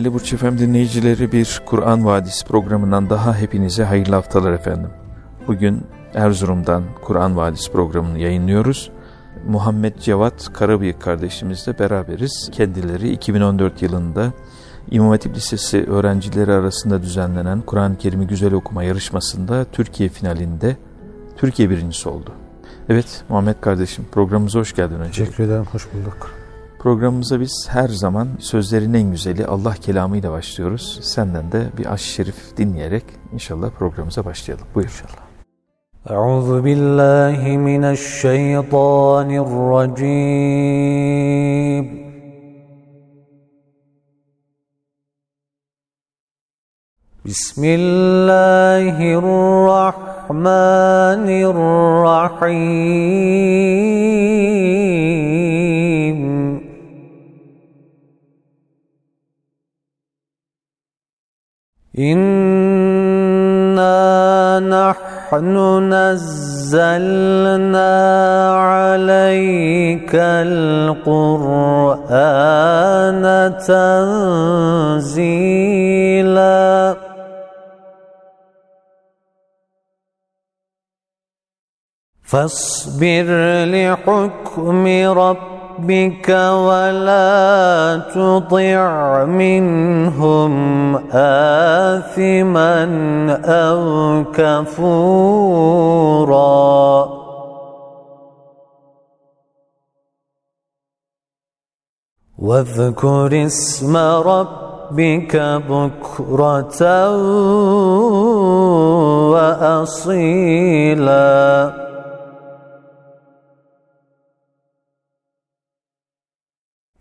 Değerli Burç Efem dinleyicileri bir Kur'an Vadisi programından daha hepinize hayırlı haftalar efendim. Bugün Erzurum'dan Kur'an Vadisi programını yayınlıyoruz. Muhammed Cevat Karabıyık kardeşimizle beraberiz. Kendileri 2014 yılında İmam Hatip Lisesi öğrencileri arasında düzenlenen Kur'an-ı Kerim'i güzel okuma yarışmasında Türkiye finalinde Türkiye birincisi oldu. Evet Muhammed kardeşim programımıza hoş geldin önce. Teşekkür ederim, hoş bulduk. Programımıza biz her zaman sözlerin en güzeli Allah kelamıyla başlıyoruz. Senden de bir aş şerif dinleyerek inşallah programımıza başlayalım. Buyur inşallah. Euzu billahi mineşşeytanirracim. Bismillahirrahmanirrahim. إنا نحن نزلنا عليك القرآن تنزيلا فاصبر لحكم ربك ربك ولا تطع منهم آثما أو كفورا. واذكر اسم ربك بكرة وأصيلا.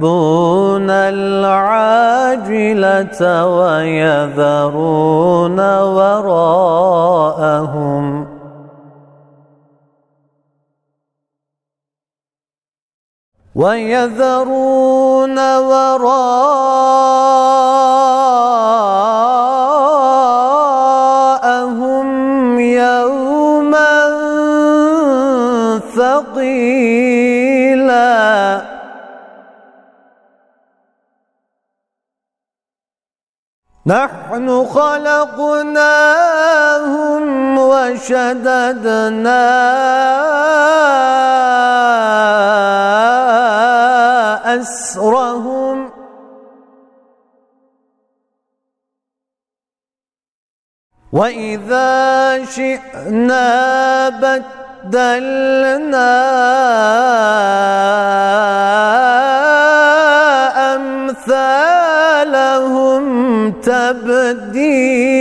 يحبون العاجلة ويذرون وراءهم. ويذرون وراءهم يوما ثقيلا. نحن خلقناهم وشددنا أسرهم. وإذا شئنا بدلنا أمثالهم تبديلا.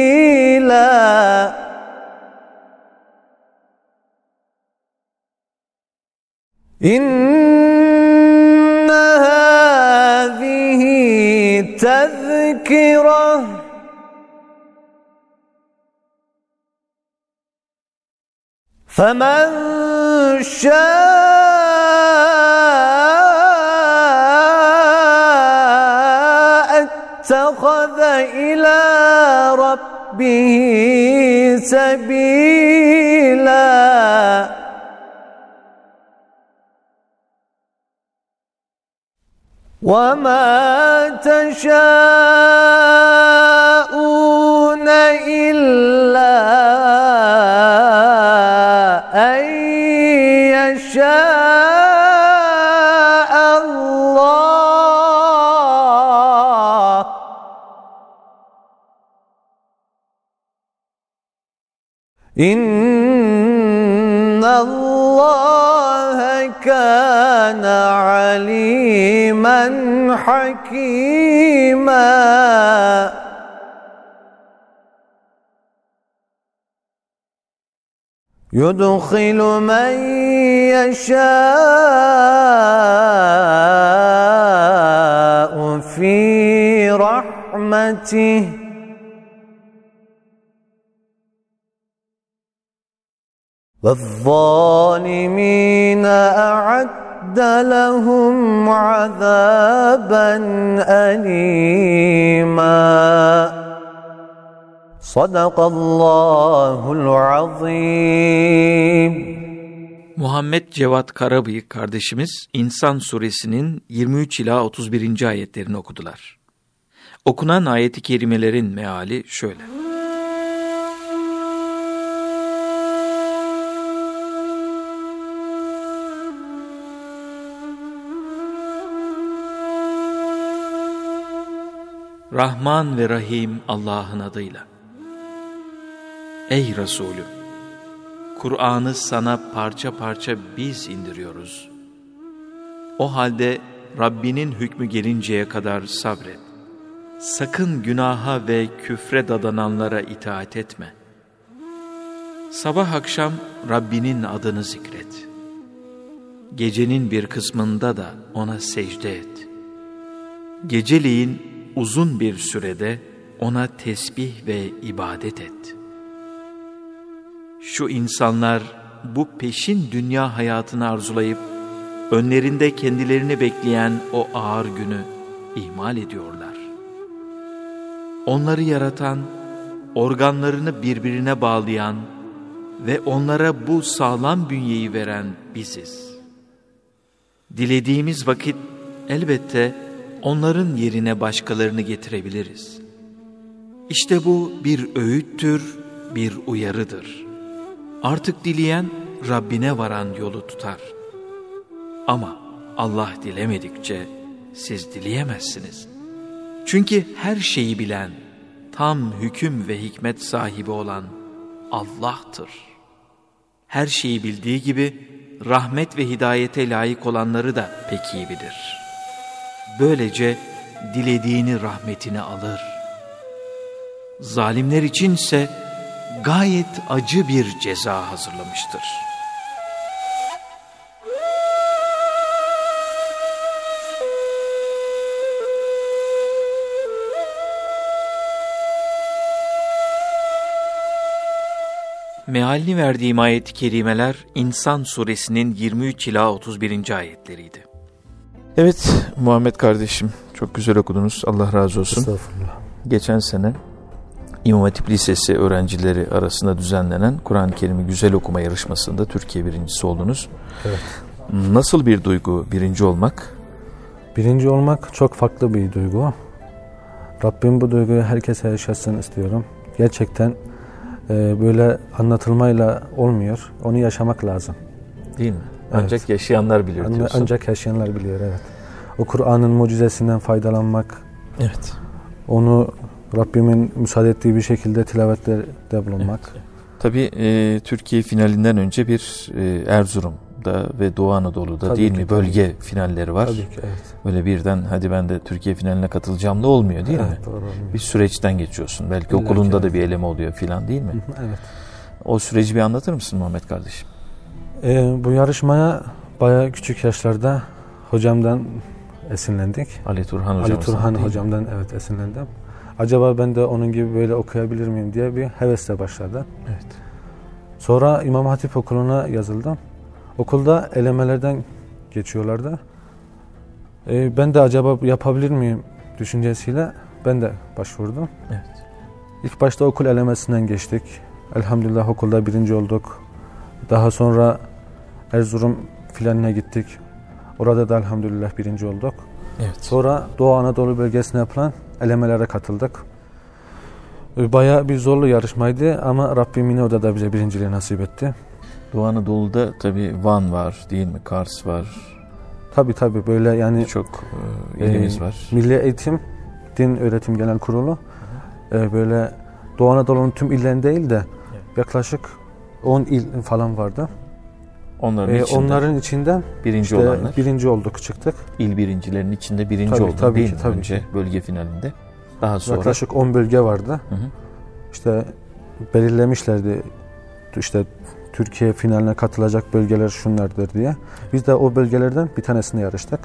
إن هذه تذكرة. فمن شاء سبيلا. وما تشاءون إن الله كان عليما حكيما يدخل من يشاء في رحمته والظالمين أعد لهم عذابا أليما صدق الله العظيم Muhammed Cevat Karabıyık kardeşimiz İnsan suresinin 23 ila 31. ayetlerini okudular. Okunan ayeti kerimelerin meali şöyle. Rahman ve Rahim Allah'ın adıyla. Ey Resulüm! Kur'an'ı sana parça parça biz indiriyoruz. O halde Rabbinin hükmü gelinceye kadar sabret. Sakın günaha ve küfre dadananlara itaat etme. Sabah akşam Rabbinin adını zikret. Gecenin bir kısmında da ona secde et. Geceliğin uzun bir sürede ona tesbih ve ibadet et. Şu insanlar bu peşin dünya hayatını arzulayıp önlerinde kendilerini bekleyen o ağır günü ihmal ediyorlar. Onları yaratan, organlarını birbirine bağlayan ve onlara bu sağlam bünyeyi veren biziz. Dilediğimiz vakit elbette onların yerine başkalarını getirebiliriz. İşte bu bir öğüttür, bir uyarıdır. Artık dileyen Rabbine varan yolu tutar. Ama Allah dilemedikçe siz dileyemezsiniz. Çünkü her şeyi bilen, tam hüküm ve hikmet sahibi olan Allah'tır. Her şeyi bildiği gibi rahmet ve hidayete layık olanları da pek iyi bilir.'' Böylece dilediğini rahmetine alır. Zalimler içinse gayet acı bir ceza hazırlamıştır. Mealini verdiğim ayet-i kerimeler İnsan suresinin 23 ila 31. ayetleriydi. Evet Muhammed kardeşim çok güzel okudunuz. Allah razı olsun. Estağfurullah. Geçen sene İmam Hatip Lisesi öğrencileri arasında düzenlenen Kur'an-ı Kerim'i güzel okuma yarışmasında Türkiye birincisi oldunuz. Evet. Nasıl bir duygu birinci olmak? Birinci olmak çok farklı bir duygu. Rabbim bu duyguyu herkese yaşatsın istiyorum. Gerçekten e, böyle anlatılmayla olmuyor. Onu yaşamak lazım. Değil mi? Ancak evet. yaşayanlar bilir diyorsun. Ancak yaşayanlar biliyor evet. O Kur'an'ın mucizesinden faydalanmak. Evet. Onu Rabbimin müsaade ettiği bir şekilde tilavette bulunmak. Evet. Tabii e, Türkiye finalinden önce bir e, Erzurum'da ve Doğu Anadolu'da tabii değil ki, mi bölge tabii. finalleri var. Tabii ki evet. Böyle birden hadi ben de Türkiye finaline katılacağım da olmuyor değil evet, mi? Doğru, bir süreçten geçiyorsun. Belki İlla okulunda evet. da bir eleme oluyor filan değil mi? evet. O süreci bir anlatır mısın Muhammed kardeşim? E, bu yarışmaya bayağı küçük yaşlarda hocamdan esinlendik. Ali Turhan hocam. Ali Turhan hocamdan evet esinlendim. Acaba ben de onun gibi böyle okuyabilir miyim diye bir hevesle başladı. Evet. Sonra İmam Hatip Okulu'na yazıldım. Okulda elemelerden geçiyorlardı. Ee, ben de acaba yapabilir miyim düşüncesiyle ben de başvurdum. Evet. İlk başta okul elemesinden geçtik. Elhamdülillah okulda birinci olduk. Daha sonra Erzurum filanına gittik. Orada da elhamdülillah birinci olduk. Evet. Sonra Doğu Anadolu bölgesine yapılan elemelere katıldık. E, Bayağı bir zorlu yarışmaydı ama Rabbim yine orada da bize birinciliği nasip etti. Doğu Anadolu'da tabii Van var değil mi? Kars var. Tabi tabi böyle yani Birçok e, ilimiz e, var. Milli Eğitim Din Öğretim Genel Kurulu e, böyle Doğu Anadolu'nun tüm illerinde değil de yaklaşık 10 il falan vardı. Onların E, içinde onların içinden birinci işte olanlar. birinci olduk çıktık. il birincilerinin içinde birinci Tabii, oldun tabii değil ki, mi? tabii Önce ki. bölge finalinde. Daha sonra Yaklaşık 10 bölge vardı. Hı hı. İşte belirlemişlerdi işte Türkiye finaline katılacak bölgeler şunlardır diye. Biz de o bölgelerden bir tanesinde yarıştık.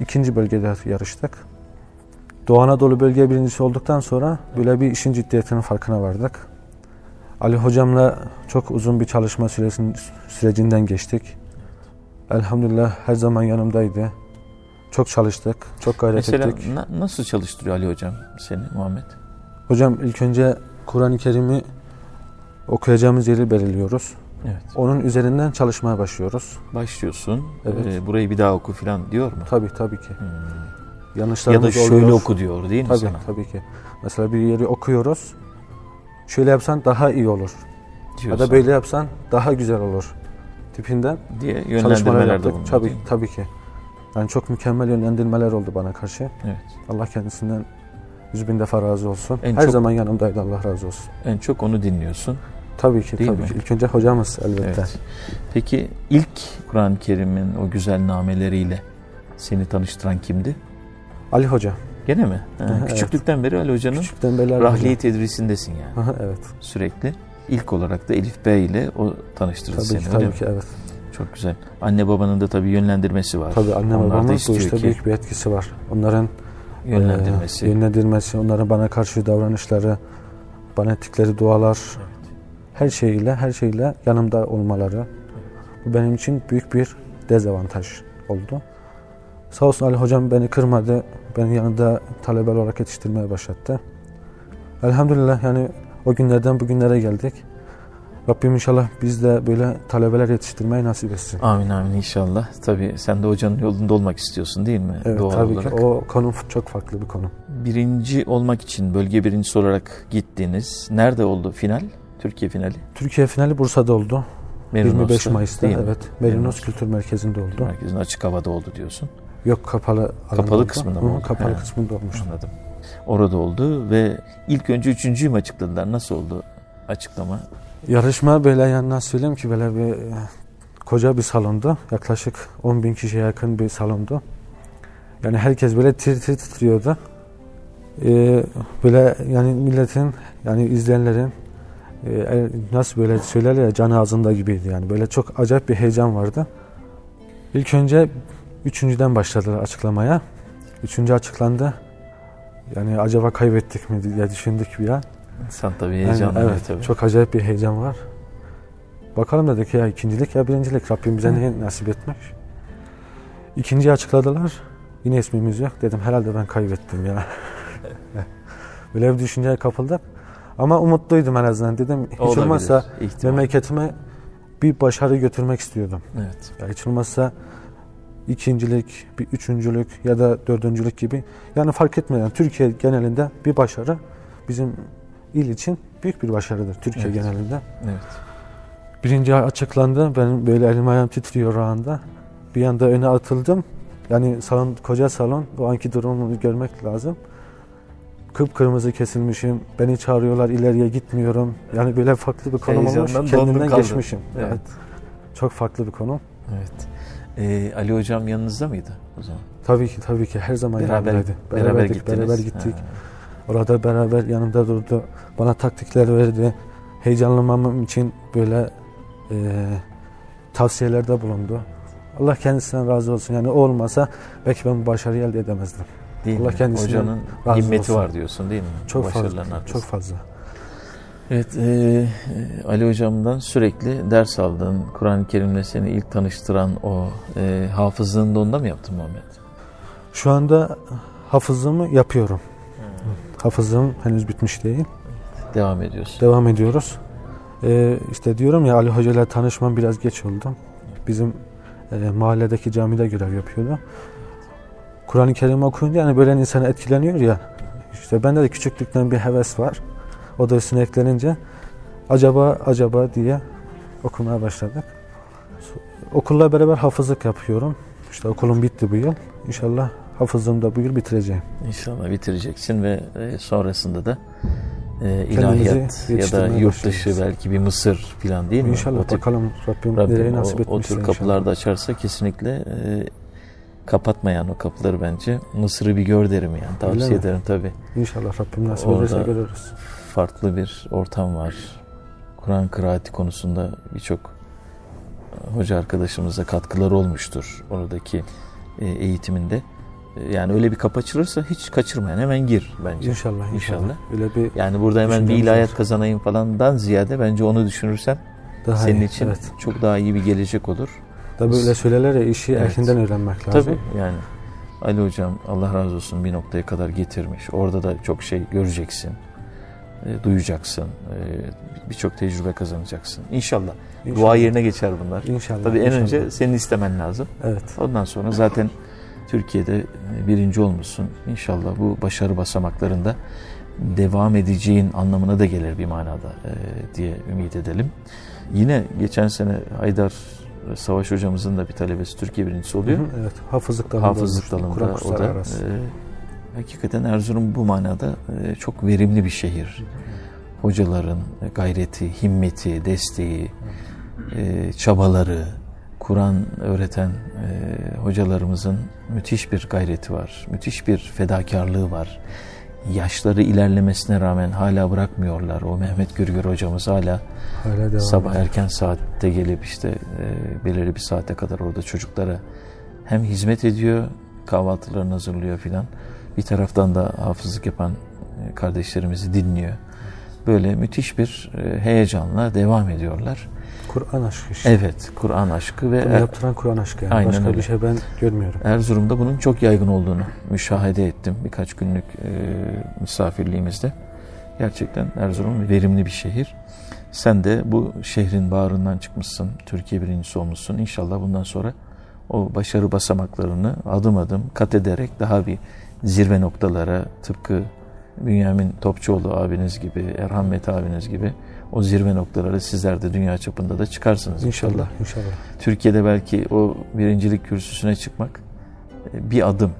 İkinci bölgede yarıştık. Doğu Anadolu bölge birincisi olduktan sonra böyle bir işin ciddiyetinin farkına vardık. Ali hocamla çok uzun bir çalışma süresinin, sürecinden geçtik. Elhamdülillah her zaman yanımdaydı. Çok çalıştık, çok gayret mesela ettik. na- nasıl çalıştırıyor Ali hocam seni Muhammed? Hocam ilk önce Kur'an-ı Kerim'i okuyacağımız yeri belirliyoruz. Evet. Onun üzerinden çalışmaya başlıyoruz. Başlıyorsun. Evet. e, burayı bir daha oku falan diyor mu? Tabii tabii ki. Hmm. Ya Yanlışlarımız da şöyle oluyor. oku diyor değil mi Tabii sana? tabii ki. Mesela bir yeri okuyoruz. Şöyle yapsan daha iyi olur. Ya Diyorsan da böyle yapsan daha güzel olur. Tipinden diye çalışmalar yönlendirmelerde yaptık. bulunuyor. Tabii değil mi? tabii ki. Yani çok mükemmel yönlendirmeler oldu bana karşı. Evet. Allah kendisinden yüz bin defa razı olsun. En Her çok- zaman yanımdaydı Allah razı olsun. En çok onu dinliyorsun. Tabii ki Değil tabii mi? ki. İlk önce hocamız elbette. Evet. Peki ilk Kur'an-ı Kerim'in o güzel nameleriyle seni tanıştıran kimdi? Ali Hoca. Gene mi? Ha, Evet. küçüklükten beri Ali Hoca'nın Küçükten beri rahliye tedrisindesin yani Aha, evet. sürekli. İlk olarak da Elif B ile o tanıştırdı Tabii seni ki tabii ki evet. Çok güzel. Anne babanın da tabii yönlendirmesi var. Tabii anne Onlar da babamın bu işte ki büyük bir etkisi var. Onların yönlendirmesi. e, yönlendirmesi, onların bana karşı davranışları, bana ettikleri dualar, her şeyiyle, her şeyle yanımda olmaları. Bu benim için büyük bir dezavantaj oldu. Sağ olsun Ali hocam beni kırmadı. Beni yanında talebe olarak yetiştirmeye başlattı. Elhamdülillah yani o günlerden bugünlere geldik. Rabbim inşallah biz de böyle talebeler yetiştirmeyi nasip etsin. Amin amin inşallah. Tabii sen de hocanın yolunda olmak istiyorsun değil mi? Evet Doğal tabii olarak. ki o konu çok farklı bir konu. Birinci olmak için bölge birincisi olarak gittiniz. Nerede oldu final? Türkiye finali. Türkiye finali Bursa'da oldu. Merinos'ta, 25 Mayıs'ta evet. Merinos Merinos. Kültür Merkezi'nde oldu. Merkezin açık havada oldu diyorsun. Yok kapalı Kapalı oldu. kısmında mı oldu? Kapalı He. kısmında olmuş. Anladım. Orada oldu ve ilk önce üçüncüyü mü açıkladılar? Nasıl oldu açıklama? Yarışma böyle yani nasıl söyleyeyim ki böyle bir e, koca bir salondu. Yaklaşık 10 bin kişiye yakın bir salondu. Yani herkes böyle tir tir titriyordu. Ee, böyle yani milletin yani izleyenlerin e, nasıl böyle söylerler ya can ağzında gibiydi yani. Böyle çok acayip bir heyecan vardı. İlk önce üçüncüden başladılar açıklamaya. Üçüncü açıklandı. Yani acaba kaybettik mi diye düşündük bir an. Sen tabii Yani heyecanlı. evet, tabii. çok acayip bir heyecan var. Bakalım dedik ya ikincilik ya birincilik. Rabbim bize ne nasip etmiş. İkinciyi açıkladılar. Yine ismimiz yok. Dedim herhalde ben kaybettim ya. Böyle bir düşünceye kapıldık. Ama umutluydum en azından. Dedim hiç Olabilir, olmazsa ihtimal. memleketime bir başarı götürmek istiyordum. Evet. Ya hiç olmazsa ikincilik, bir üçüncülük ya da dördüncülük gibi. Yani fark etmeden Türkiye genelinde bir başarı bizim il için büyük bir başarıdır Türkiye Evet. genelinde. Evet. Birinci açıklandı. Benim böyle elim ayağım titriyor o anda. Bir anda öne atıldım. Yani salon, koca salon o anki durumunu görmek lazım. Kıpkırmızı kesilmişim. Beni çağırıyorlar ileriye gitmiyorum. Yani böyle farklı bir konum olmuş. Kendimden geçmişim. Evet. Evet. Çok farklı bir konum. Evet. Ee, Ali hocam yanınızda mıydı o zaman? Tabii ki tabii ki her zaman Beraber yanımdaydı. beraber gittiniz. beraber gittik. Ha. Orada beraber yanımda durdu. Bana taktikler verdi. Heyecanlanmamam için böyle e, tavsiyelerde bulundu. Allah kendisinden razı olsun. Yani o olmasa belki ben bu başarıyı elde edemezdim. Değil Allah mi? kendisinden Hocanın himmeti olsun. var diyorsun değil mi? Çok fazla. Arkasında. Çok fazla. Evet, e, e, Ali hocamdan sürekli ders aldın. Kur'an-ı Kerim'le seni ilk tanıştıran o e, hafızlığını da onda mı yaptın Muhammed? Şu anda hafızlığımı yapıyorum. Hafızlığım henüz bitmiş değil. Devam ediyorsun. Devam ediyoruz. Ee, işte diyorum ya Ali Hoca ile tanışmam biraz geç oldu. Bizim e, mahalledeki camide görev yapıyordu. Kur'an-ı Kerim okuyunca yani böyle insan etkileniyor ya. İşte bende de küçüklükten bir heves var. O da üstüne eklenince acaba acaba diye okumaya başladık. Okulla beraber hafızlık yapıyorum. İşte okulum bitti bu yıl. İnşallah hafızlığımı da bu yıl bitireceğim. İnşallah bitireceksin ve e, sonrasında da e, ilahiyat ya da yurt dışı belki bir Mısır falan değil mi? İnşallah O tip- bakalım Rabbim, Rabbim nereye o, nasip o etmişse tür inşallah. kapılar da açarsa kesinlikle e, kapatmayan o kapıları bence. Mısır'ı bir gör derim yani. Tavsiye mi? ederim tabii. İnşallah Rabbim nasip ederse görürüz. Farklı bir ortam var. Kur'an kıraati konusunda birçok e, hoca arkadaşımıza katkıları olmuştur oradaki e, eğitiminde. E, Yani öyle bir kapı açılırsa hiç kaçırmayan hemen gir bence. İnşallah, inşallah. İnşallah. Öyle bir Yani burada hemen bir ilahiyat var. kazanayım falandan ziyade bence onu düşünürsen daha senin iyi. için Evet. çok daha iyi bir gelecek olur. Da böyle söylerler ya işi Evet. ehlinden öğrenmek lazım. Tabii yani Ali Hocam Allah razı olsun bir noktaya kadar getirmiş. Orada da çok şey göreceksin, e, duyacaksın, e, birçok tecrübe kazanacaksın. İnşallah. İnşallah. Dua yerine geçer bunlar. İnşallah. Tabii en inşallah. önce senin istemen lazım. Evet. Ondan sonra zaten Türkiye'de birinci olmuşsun. İnşallah bu başarı basamaklarında devam edeceğin anlamına da gelir bir manada e, diye ümit edelim. Yine geçen sene Haydar Savaş hocamızın da bir talebesi Türkiye birincisi oluyor. Hı hı, evet. Hafızlık dalında. Hafızlık dalında o da arası. e, hakikaten Erzurum bu manada e, çok verimli bir şehir. Hocaların gayreti, himmeti, desteği, e, çabaları, Kur'an öğreten e, hocalarımızın müthiş bir gayreti var. Müthiş bir fedakarlığı var. Yaşları ilerlemesine rağmen hala bırakmıyorlar. O Mehmet Gürgür hocamız hala Hala devam sabah ediyor. erken saatte gelip işte belirli bir saate kadar orada çocuklara hem hizmet ediyor, kahvaltılarını hazırlıyor filan. Bir taraftan da hafızlık yapan e, kardeşlerimizi dinliyor. Böyle müthiş bir e, heyecanla devam ediyorlar. Kur'an aşkı işte. Evet, Kur'an aşkı ve Bunu Er- yaptıran Kur'an aşkı yani. Aynen Başka öyle. bir şey ben görmüyorum. Erzurum'da bunun çok yaygın olduğunu müşahede ettim birkaç günlük e, misafirliğimizde. Gerçekten Erzurum verimli bir şehir. Sen de bu şehrin bağrından çıkmışsın, Türkiye birincisi olmuşsun. İnşallah bundan sonra o başarı basamaklarını adım adım kat ederek daha bir zirve noktalara tıpkı Bünyamin Topçuoğlu abiniz gibi, Erhan Mete abiniz gibi o zirve noktalara sizler de dünya çapında da çıkarsınız inşallah. İnşallah. İnşallah. Türkiye'de belki o birincilik kürsüsüne çıkmak e, bir adım.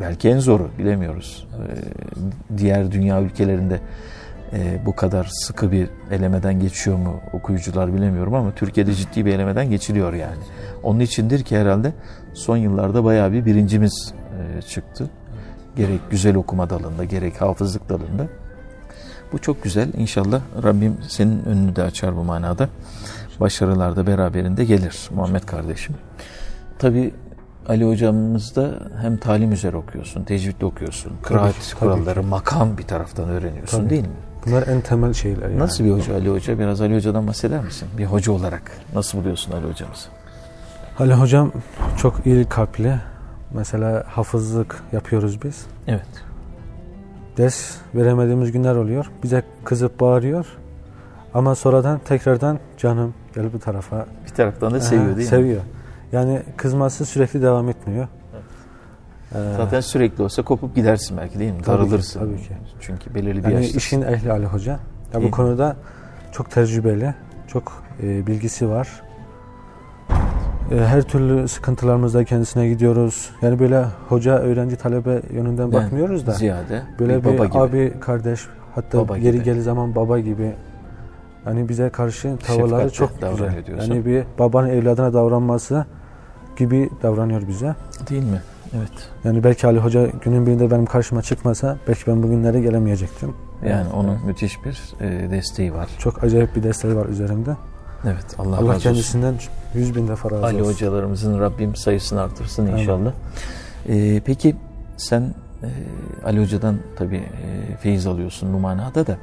Belki en zoru bilemiyoruz. E, Diğer dünya ülkelerinde e, bu kadar sıkı bir elemeden geçiyor mu okuyucular bilemiyorum ama Türkiye'de ciddi bir elemeden geçiliyor yani. Onun içindir ki herhalde son yıllarda bayağı bir birincimiz çıktı. Gerek güzel okuma dalında gerek hafızlık dalında. Bu çok güzel. İnşallah Rabbim senin önünü de açar bu manada. Başarılar da beraberinde gelir Muhammed kardeşim. Tabi Ali hocamız da hem talim üzere okuyorsun, tecvidle okuyorsun, kıraat ki, tabii kuralları, makam bir taraftan öğreniyorsun Tabii. değil mi? Bunlar en temel şeyler yani. Nasıl bir hoca Ali Hoca? Biraz Ali Hoca'dan bahseder misin? Bir hoca olarak nasıl buluyorsun Ali hocamızı? Ali hocam çok iyi kalpli. Mesela hafızlık yapıyoruz biz. Evet. Ders veremediğimiz günler oluyor. Bize kızıp bağırıyor. Ama sonradan tekrardan canım gel bu tarafa. Bir taraftan da seviyor değil mi? Seviyor. Yani kızması sürekli devam etmiyor. Ee, Zaten sürekli olsa kopup gidersin belki değil mi? Tabii ki, Darılırsın. tabii ki. Çünkü belirli bir yani yaşta. işin ehli Ali Hoca. Ya bu konuda çok tecrübeli, çok e, bilgisi var. E, her türlü sıkıntılarımızda kendisine gidiyoruz. Yani böyle hoca, öğrenci, talebe yönünden Ben bakmıyoruz da. Ziyade Böyle bir bir, gibi. abi, kardeş, hatta Baba yeri gibi. geldiği zaman baba gibi. Hani bize karşı tavırları çok güzel. diyorsun. Yani bir babanın evladına davranması gibi davranıyor bize. Değil mi? Evet. Yani belki Ali Hoca günün birinde benim karşıma çıkmasa belki ben bugünlere gelemeyecektim. Yani onun müthiş bir e, desteği var. Çok acayip bir desteği var üzerimde. Evet. Allah, Allah, razı olsun. kendisinden yüz bin defa razı Ali olsun. hocalarımızın Rabbim sayısını artırsın inşallah. E, peki sen e, Ali hocadan tabii e, feyiz alıyorsun bu manada da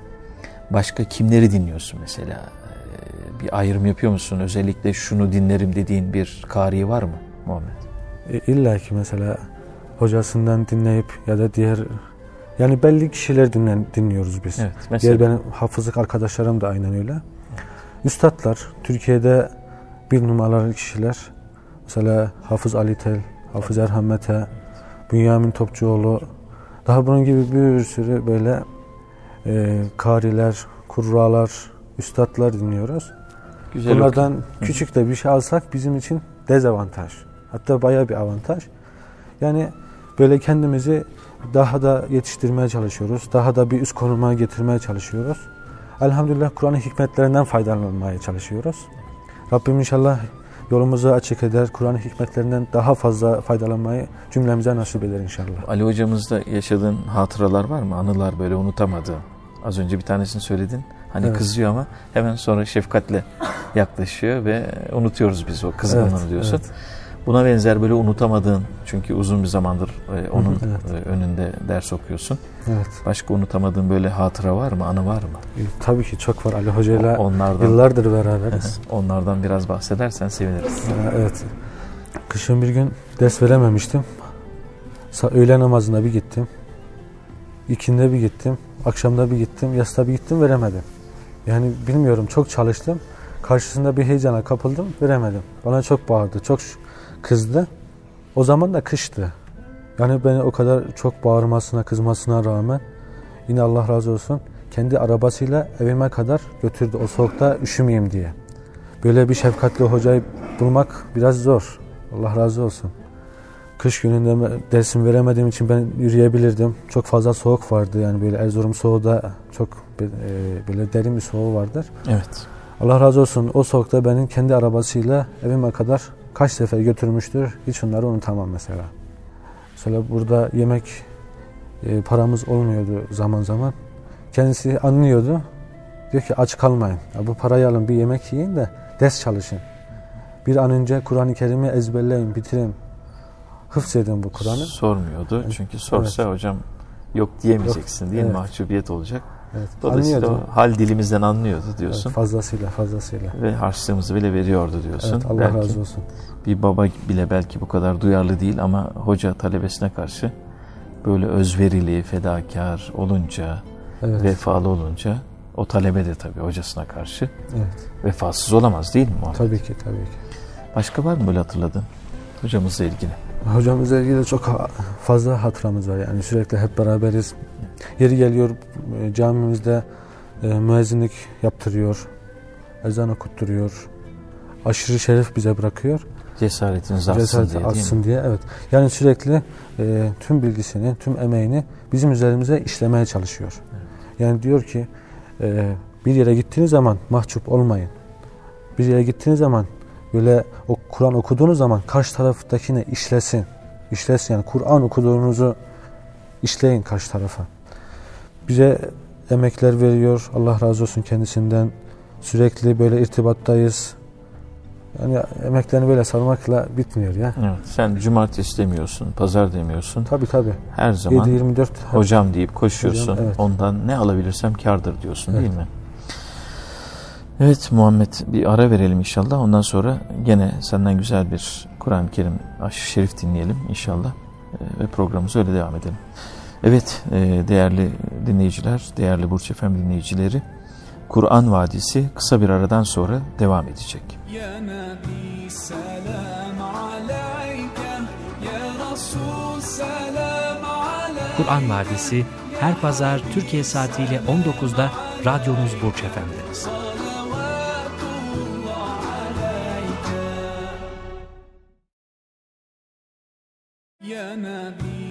başka kimleri dinliyorsun mesela? E, bir ayrım yapıyor musun? Özellikle şunu dinlerim dediğin bir kari var mı Muhammed? E, İlla ki mesela hocasından dinleyip ya da diğer yani belli kişiler dinlen, dinliyoruz biz. Evet. Mesela Diğer benim hafızlık arkadaşlarım da aynen öyle. Üstadlar, Türkiye'de bir numaralı kişiler. Mesela Hafız Ali Tel, Hafız Erhan Mete, Bünyamin Topçuoğlu, daha bunun gibi bir sürü böyle e, kariler, kurralar, üstadlar dinliyoruz. Güzel Bunlardan okuyor. küçük de bir şey alsak bizim için dezavantaj. Hatta bayağı bir avantaj. Yani böyle kendimizi daha da yetiştirmeye çalışıyoruz. Daha da bir üst konuma getirmeye çalışıyoruz. Elhamdülillah Kur'an'ın hikmetlerinden faydalanmaya çalışıyoruz. Rabbim inşallah yolumuzu açık eder. Kur'an'ın hikmetlerinden daha fazla faydalanmayı cümlemize nasip eder inşallah. Ali hocamızda yaşadığın hatıralar var mı? Anılar böyle unutamadığın. Az önce bir tanesini söyledin. Hani Evet. kızıyor ama hemen sonra şefkatle yaklaşıyor ve unutuyoruz biz o kızgınlığını Evet, diyorsun. evet. Buna benzer böyle unutamadığın çünkü uzun bir zamandır e, onun evet. e, önünde ders okuyorsun. Evet. Başka unutamadığın böyle hatıra var mı? Anı var mı? E, Tabii ki çok var. Ali Hoca ile onlardan yıllardır beraberiz. onlardan biraz bahsedersen seviniriz. Ee, Evet. Kışın bir gün ders verememiştim. Öğle namazına bir gittim. İkinde bir gittim. Akşamda bir gittim. Yasta bir gittim veremedim. Yani bilmiyorum çok çalıştım. Karşısında bir heyecana kapıldım veremedim. Bana çok bağırdı. Çok ş- kızdı. O zaman da kıştı. Yani beni o kadar çok bağırmasına kızmasına rağmen yine Allah razı olsun kendi arabasıyla evime kadar götürdü. O soğukta üşümeyeyim diye. Böyle bir şefkatli hocayı bulmak biraz zor. Allah razı olsun. Kış gününde dersim veremediğim için ben yürüyebilirdim. Çok fazla soğuk vardı yani böyle Erzurum soğuğu da çok e, böyle derin bir soğuğu vardır. Evet. Allah razı olsun o soğukta benim kendi arabasıyla evime kadar kaç sefer götürmüştür. Hiç onları unutamam mesela. Mesela burada yemek e, paramız olmuyordu zaman zaman. Kendisi anlıyordu. Diyor ki aç kalmayın. Ya bu parayı alın bir yemek yiyin de ders çalışın. Bir an önce Kur'an-ı Kerim'i ezberleyin, bitirin. Hıfz edin bu Kur'an'ı. Sormuyordu. Çünkü sorsa hocam yok diyemeyeceksin değil mi? Evet. Mahcubiyet olacak. Evet. Dolayısıyla Anlıyordu. o hal dilimizden anlıyordu Evet, diyorsun. fazlasıyla, fazlasıyla. Ve harçlığımızı bile veriyordu diyorsun. Evet, Allah belki razı olsun. bir baba bile belki bu kadar duyarlı değil ama hoca talebesine karşı böyle özverili, fedakar olunca, Evet. vefalı olunca o talebe de tabii hocasına karşı evet. vefasız olamaz değil mi Muhammed? Tabii ki, tabii ki. Başka var mı böyle hatırladın hocamızla ilgili? Hocamızla ilgili çok fazla hatıramız var yani sürekli hep beraberiz. Yeri geliyor e, camimizde e, müezzinlik yaptırıyor, ezan okutturuyor, aşırı şeref bize bırakıyor. Cesaretiniz artsın Cesareti diye artsın diye evet. Yani sürekli e, tüm bilgisini, tüm emeğini bizim üzerimize işlemeye çalışıyor. Yani diyor ki e, bir yere gittiğiniz zaman mahcup olmayın. Bir yere gittiğiniz zaman böyle o Kur'an okuduğunuz zaman karşı taraftakine işlesin. İşlesin yani Kur'an okuduğunuzu işleyin karşı tarafa. Bize emekler veriyor. Allah razı olsun kendisinden. Sürekli böyle irtibattayız. Yani emeklerini böyle sarmakla bitmiyor ya. Evet, sen cumartesi demiyorsun, pazar demiyorsun. Tabii tabii. Her zaman 7-24 hocam deyip koşuyorsun. Hocam, evet. Ondan ne alabilirsem kardır diyorsun Evet. değil mi? Evet Muhammed bir ara verelim inşallah. Ondan sonra gene senden güzel bir Kur'an-ı Kerim aşı şerif dinleyelim inşallah. Ee, Ve programımıza öyle devam edelim. Evet e, değerli dinleyiciler, değerli Burç Efem dinleyicileri, Kur'an Vadisi kısa bir aradan sonra devam edecek. Kur'an Vadisi her pazar Türkiye saatiyle 19'da radyonuz Burç Efem'de. Ya Nabi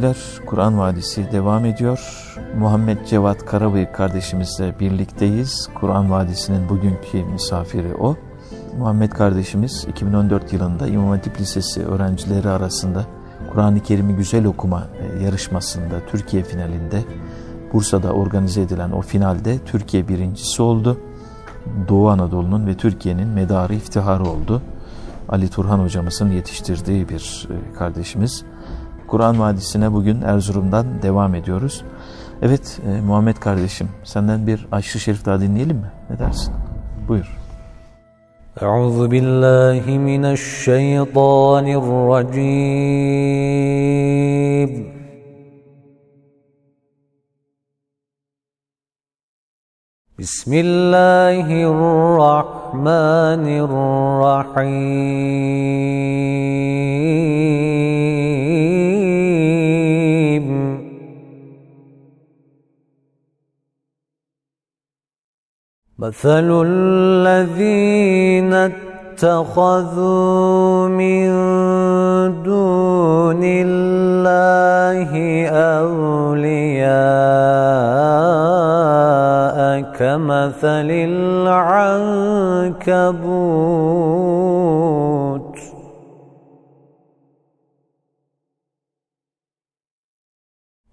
Dinleyiciler, Kur'an Vadisi devam ediyor. Muhammed Cevat Karabıyık kardeşimizle birlikteyiz. Kur'an Vadisi'nin bugünkü misafiri o. Muhammed kardeşimiz 2014 yılında İmam Hatip Lisesi öğrencileri arasında Kur'an-ı Kerim'i güzel okuma e, yarışmasında Türkiye finalinde Bursa'da organize edilen o finalde Türkiye birincisi oldu. Doğu Anadolu'nun ve Türkiye'nin medarı iftiharı oldu. Ali Turhan hocamızın yetiştirdiği bir e, kardeşimiz. Kur'an Vadisi'ne bugün Erzurum'dan devam ediyoruz. Evet e, Muhammed kardeşim senden bir aşırı şerif daha dinleyelim mi? Ne dersin? Buyur. أعوذ بالله من الشيطان الرجيم بسم الله الرحمن الرحيم مثل الذين اتخذوا من دون الله أولياء كمثل العنكبوت.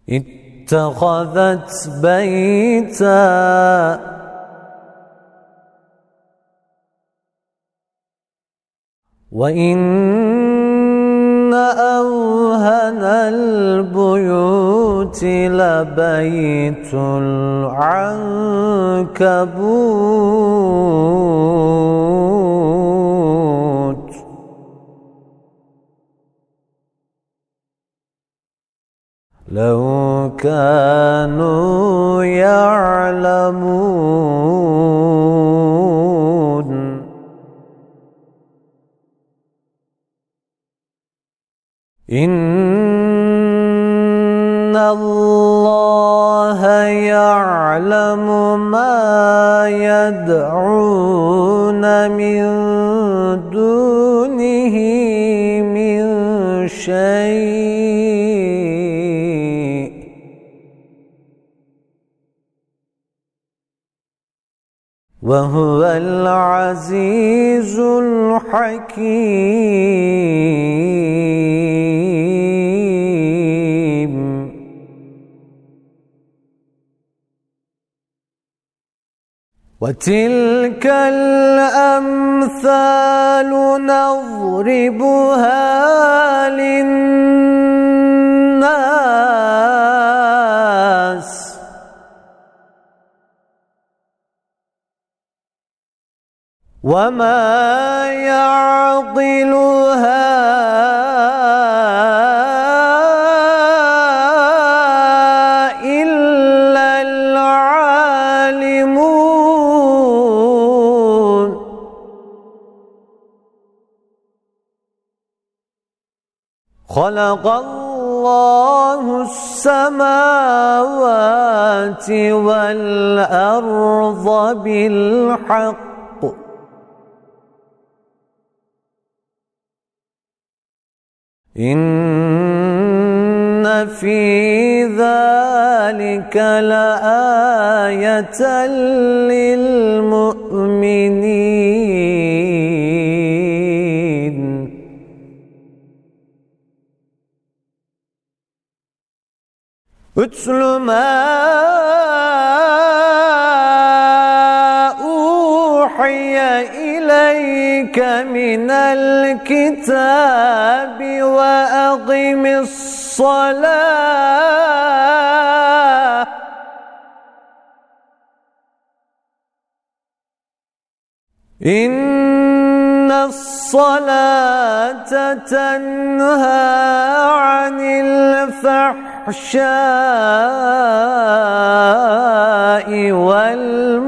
اتخذت بيتا وإن أوهن البيوت لبيت العنكبوت لو كانوا يعلمون إن الله يعلم ما يدعون من دونه من شيء وهو العزيز الحكيم. وتلك الأمثال نضربها للناس وما يعضلها إلا العالمون خلق الله السماوات والأرض بالحق إن في ذلك لآية للمؤمنين. اتل ما من الكتاب وأقم الصلاة. إن الصلاة تنهى عن الفحشاء والمنكر.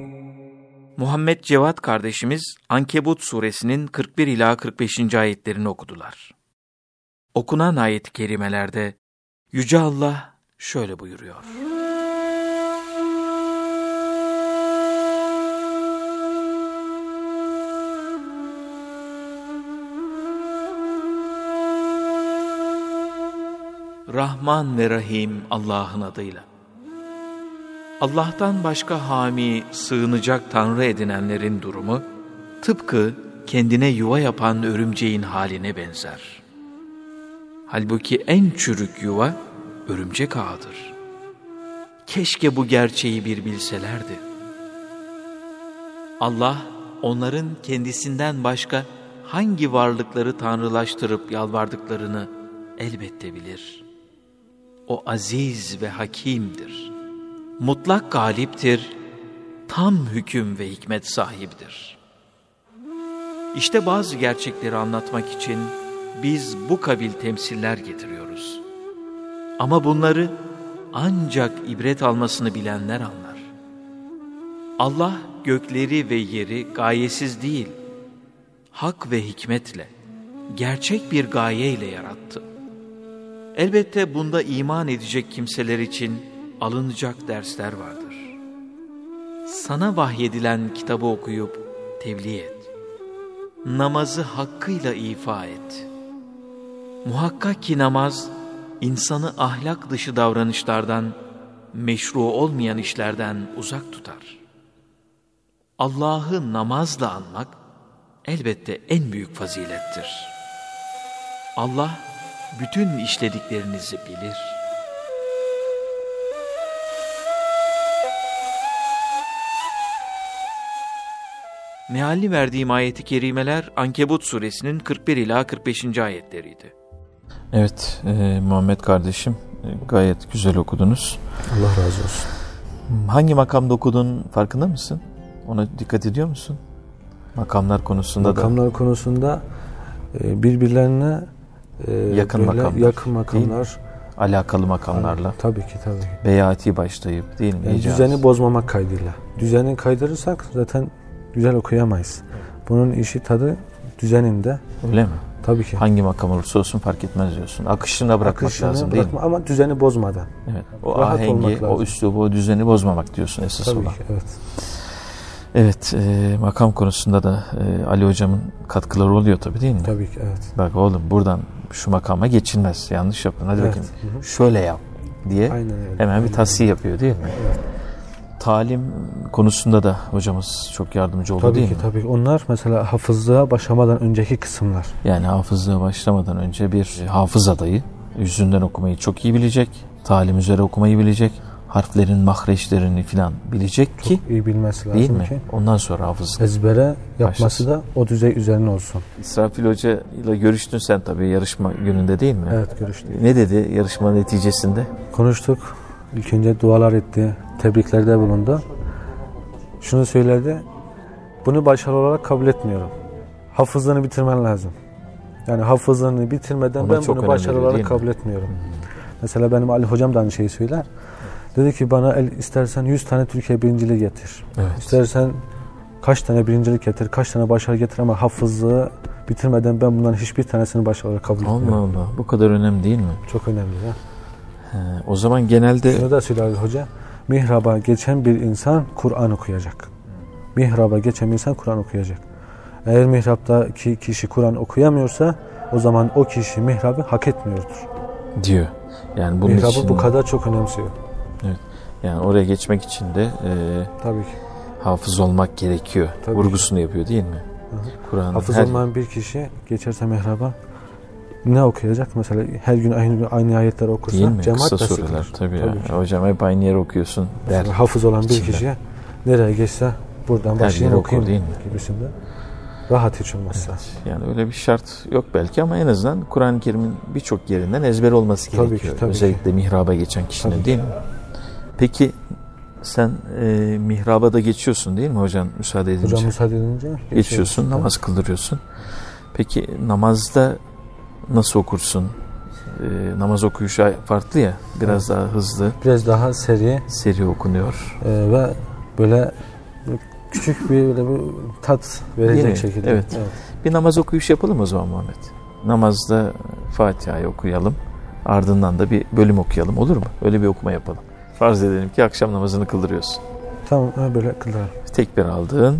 Muhammed Cevat kardeşimiz Ankebut suresinin 41 ila 45. ayetlerini okudular. Okunan ayet-i kerimelerde Yüce Allah şöyle buyuruyor. Rahman ve Rahim Allah'ın adıyla. Allah'tan başka hami, sığınacak tanrı edinenlerin durumu, tıpkı kendine yuva yapan örümceğin haline benzer. Halbuki en çürük yuva, örümcek ağıdır. Keşke bu gerçeği bir bilselerdi. Allah, onların kendisinden başka hangi varlıkları tanrılaştırıp yalvardıklarını elbette bilir. O aziz ve hakimdir.'' Mutlak galiptir, tam hüküm ve hikmet sahibidir. İşte bazı gerçekleri anlatmak için biz bu kabil temsiller getiriyoruz. Ama bunları ancak ibret almasını bilenler anlar. Allah gökleri ve yeri gayesiz değil, hak ve hikmetle, gerçek bir gaye ile yarattı. Elbette bunda iman edecek kimseler için alınacak dersler vardır. Sana vahyedilen kitabı okuyup tebliğ et. Namazı hakkıyla ifa et. Muhakkak ki namaz, insanı ahlak dışı davranışlardan, meşru olmayan işlerden uzak tutar. Allah'ı namazla anmak, elbette en büyük fazilettir. Allah, bütün işlediklerinizi bilir.'' Mealli verdiğim ayeti kerimeler Ankebut suresinin 41 ila 45. ayetleriydi. Evet e, Muhammed kardeşim e, gayet güzel okudunuz. Allah razı olsun. Hangi makamda okudun farkında mısın? Ona dikkat ediyor musun? Makamlar konusunda Makamlar da. konusunda e, birbirlerine e, Yakın böyle makamlar, yakın makamlar. Alakalı makamlarla. Tabii ki tabii ki. Beyati başlayıp değil mi? Yani İcaz. düzeni bozmamak kaydıyla. Düzeni kaydırırsak zaten güzel okuyamayız. Bunun işi tadı düzeninde. Öyle mi? Tabii ki. Hangi makam olursa olsun fark etmez diyorsun. Akışına bırakmak Akışını lazım değil mi? bırakma Ama düzeni bozmadan. Evet. O Rahat ahengi, o üslubu, o düzeni bozmamak diyorsun esas Tabii olan. ki evet. Evet, e, makam konusunda da e, Ali hocamın katkıları oluyor tabii değil mi? Tabii ki evet. Bak oğlum buradan şu makama geçilmez. Yanlış yapın. Hadi Evet. bakayım. Hı hı. Şöyle yap diye Aynen öyle. hemen bir tavsiye yapıyor değil mi? Talim konusunda da hocamız çok yardımcı oldu Tabii değil ki mi? tabii. ki. Onlar mesela hafızlığa başlamadan önceki kısımlar. Yani hafızlığa başlamadan önce bir hafız adayı yüzünden okumayı çok iyi bilecek. Talim üzere okumayı bilecek. Harflerin mahreçlerini filan bilecek ki Çok iyi bilmesi lazım değil mi? ki. Ondan sonra hafız. Ezbere yapması Başlasın. da o düzey üzerine olsun. İsrafil Hoca ile görüştün sen tabii yarışma gününde değil mi? Evet görüştük. Ne dedi yarışma neticesinde? Konuştuk. İlk önce dualar etti. Tebriklerde bulundu. Şunu söyledi. Bunu başarı olarak kabul etmiyorum. Hafızlığını bitirmen lazım. Yani hafızlığını bitirmeden Ona ben bunu önem başarı veriyor, değil olarak kabul etmiyorum. Mesela benim Ali hocam da aynı şeyi söyler. Dedi ki bana el, istersen 100 tane Türkiye birinciliği getir. Evet. İstersen kaç tane birincilik getir, kaç tane başarı getir ama hafızlığı bitirmeden ben bunların hiçbir tanesini başarı olarak kabul Allah etmiyorum. Allah. Bu kadar önemli değil mi? Çok önemli ya. He, o zaman genelde Şunu da söyler hoca. Mihraba geçen bir insan Kur'an okuyacak. Mihraba geçen bir insan Kur'an okuyacak. Eğer mihraptaki kişi Kur'an okuyamıyorsa o zaman o kişi mihrabı hak etmiyordur. diyor. Yani bunun mihrabı için bu kadar çok önemsiyor. yani oraya geçmek için de e, Tabii ki. hafız olmak gerekiyor. Tabii Vurgusunu yapıyor değil mi? Kur'an'ın Hafız her olmayan bir kişi geçerse mihraba ne okuyacak? Mesela her gün aynı, aynı ayetleri okursa değil mi? cemaat Kısa da sıkılır. tabii, Tabii ya. ki. Hocam hep aynı yere okuyorsun der. Mesela hafız olan bir içinden. kişi nereye geçse buradan başlayayım okuyayım değil mi? gibisinde. Rahat hiç olmazsa. Yani öyle bir şart yok belki ama en azından Kur'an-ı Kerim'in birçok yerinden ezber olması Tabii gerekiyor. ki, tabii Özellikle mihraba geçen kişinin Tabii değil mi? Peki sen e, mihraba da geçiyorsun değil mi hocam müsaade edince? Hocam müsaade edince Geçiyorsun, namaz kıldırıyorsun. Peki namazda nasıl okursun? E, namaz okuyuşu farklı ya, biraz daha hızlı, Biraz daha seri seri okunuyor. e, ve böyle küçük bir böyle bir tat verecek Yeni, şekilde. evet. Bir namaz okuyuş yapalım o zaman Muhammed. Namazda Fatiha'yı okuyalım. Ardından da bir bölüm okuyalım olur mu? Öyle bir okuma yapalım. Farz edelim ki akşam namazını kıldırıyorsun. Tamam böyle kılarım. Tekbir aldın.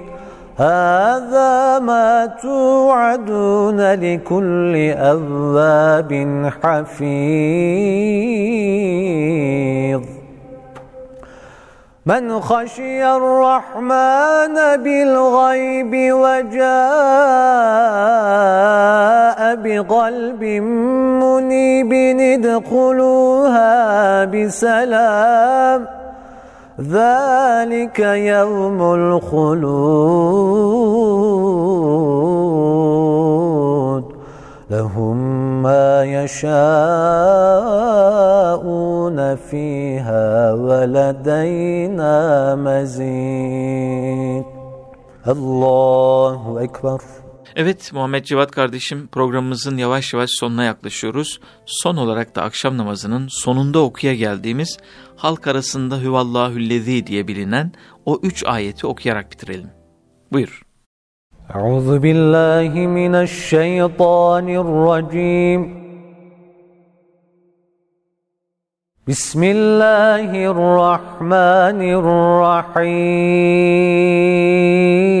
هذا ما توعدون لكل أواب حفيظ. من خشي الرحمن بالغيب وجاء بقلب منيب ادخلوها بسلام. ذلك يوم الخلود. لهم ما يشاءون فيها ولدينا مزيد. الله أكبر. Evet Muhammed Cevat kardeşim programımızın yavaş yavaş sonuna yaklaşıyoruz. Son olarak da akşam namazının sonunda okuya geldiğimiz halk arasında hüvallahüllezi diye bilinen o üç ayeti okuyarak bitirelim. Buyur. Euzu billahi mineşşeytanirracim. Bismillahirrahmanirrahim.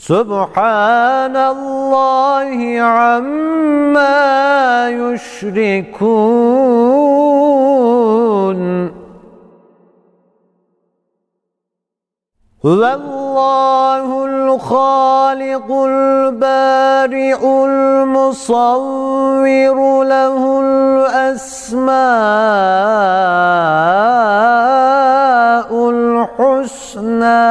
سبحان الله عما يشركون. هو الله الخالق البارئ المصور له الأسماء الحسنى.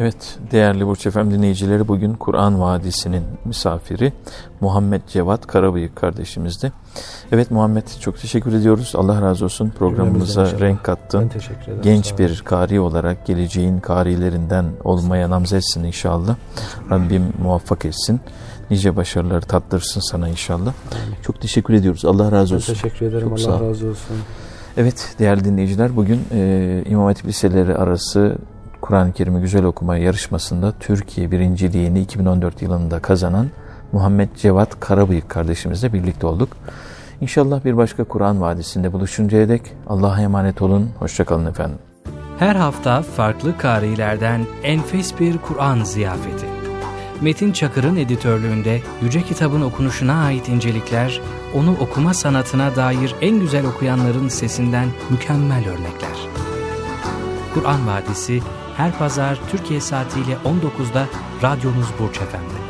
Evet değerli Burç Efem dinleyicileri bugün Kur'an Vadisi'nin misafiri Muhammed Cevat Karabıyık kardeşimizdi. Evet Muhammed çok teşekkür ediyoruz. Allah razı olsun programımıza renk kattın. Ben teşekkür ederim. Genç bir kari olarak geleceğin karilerinden olmaya namzetsin inşallah. Rabbim muvaffak etsin. Nice başarıları tattırsın sana inşallah. Çok teşekkür ediyoruz. Allah razı Ben olsun. teşekkür ederim. Çok Allah razı olsun. Evet değerli dinleyiciler bugün e, İmam Hatip Liseleri arası Kur'an-ı Kerim'i güzel okuma yarışmasında Türkiye birinciliğini 2014 yılında kazanan Muhammed Cevat Karabıyık kardeşimizle birlikte olduk. İnşallah bir başka Kur'an Vadisi'nde buluşuncaya dek Allah'a emanet olun. Hoşçakalın efendim. Her hafta farklı karilerden enfes bir Kur'an ziyafeti. Metin Çakır'ın editörlüğünde Yüce Kitabın okunuşuna ait incelikler, onu okuma sanatına dair en güzel okuyanların sesinden mükemmel örnekler. Kur'an Vadisi her pazar Türkiye saatiyle 19'da radyonuz Burç Efendi.